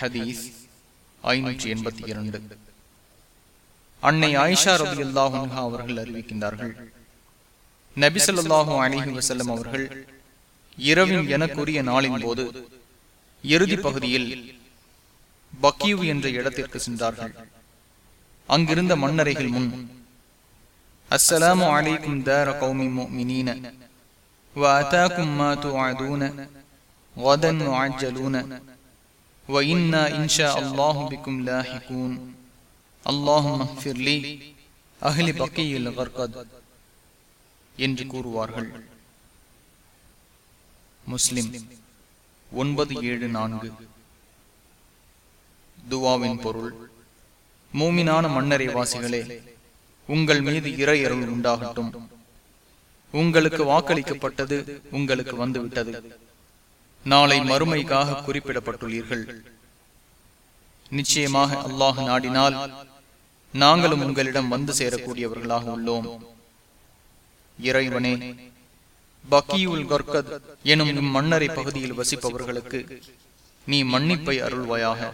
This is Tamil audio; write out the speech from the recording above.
ஹதீஸ் ஐநூற்றி எண்பத்தி இரண்டு அன்னை ஆயிஷா ரபி அல்லாஹா அவர்கள் அறிவிக்கின்றார்கள் நபிசல்லாஹூ அலிஹி வசல்லம் அவர்கள் இரவின் எனக்குரிய நாளின் போது இறுதி பகுதியில் பக்கியூ என்ற இடத்திற்கு சென்றார்கள் அங்கிருந்த மன்னரைகள் முன் அஸ்ஸலாமு அலைக்கும் தார கௌமி முஃமினீன وآتاكم ما توعدون غدا معجلون وإنا إن شاء الله بكم لاحقون اللهم اغفر لي أهل بقي الغرقد என்று கூறுவார்கள் முஸ்லிம் ஒன்பது ஏழு நான்கு துவாவின் பொருள் மூமினான மன்னரை வாசிகளே உங்கள் மீது இறை அருள் உண்டாகட்டும் உங்களுக்கு வாக்களிக்கப்பட்டது உங்களுக்கு வந்துவிட்டது நாளை மறுமைக்காக குறிப்பிடப்பட்டுள்ளீர்கள். நிச்சயமாக அல்லாஹ் நாடினால் நாங்களும் உங்களிடம் வந்து சேரக்கூடியவர்களாக உள்ளோம். இறைவனே பக்கியுல் கர்கத் எனும் இம்மன்னரை பகுதியில் வசிப்பவர்களுக்கு நீ மன்னிப்பை அருள்வாயாக.